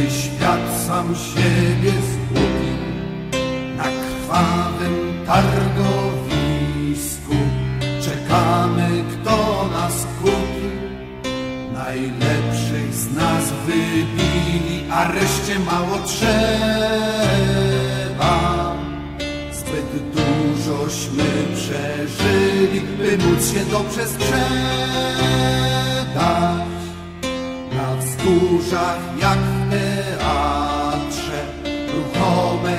Gdy świat sam siebie zgubił na krwawym targowisku, czekamy, kto nas kupi. Najlepszych z nas wybili, a reszcie mało trzeba. Zbyt dużośmy przeżyli, by móc się dobrze sprzedać. Wzgórzach jak w teatrze, ruchome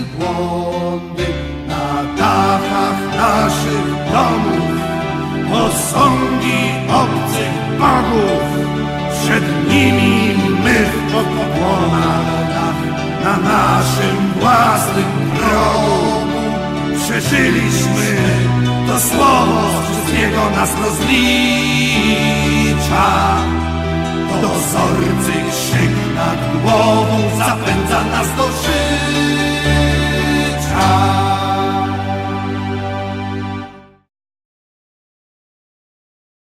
wielbłądy na dachach naszych domów, posągi obcych bogów, przed nimi my w pokłonach na naszym własnym progu przeżyliśmy. To słowo, wszystkiego nas rozlicza. Dozorcy krzyk nad głową zapędza